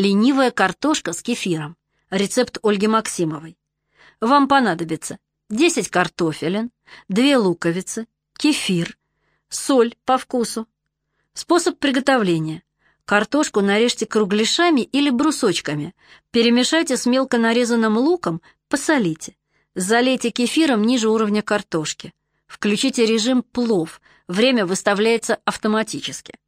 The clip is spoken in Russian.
Ленивая картошка с кефиром. Рецепт Ольги Максимовой. Вам понадобится 10 картофелин, 2 луковицы, кефир, соль по вкусу. Способ приготовления. Картошку нарежьте кругляшами или брусочками, перемешайте с мелко нарезанным луком, посолите. Залейте кефиром ниже уровня картошки. Включите режим плов, время выставляется автоматически.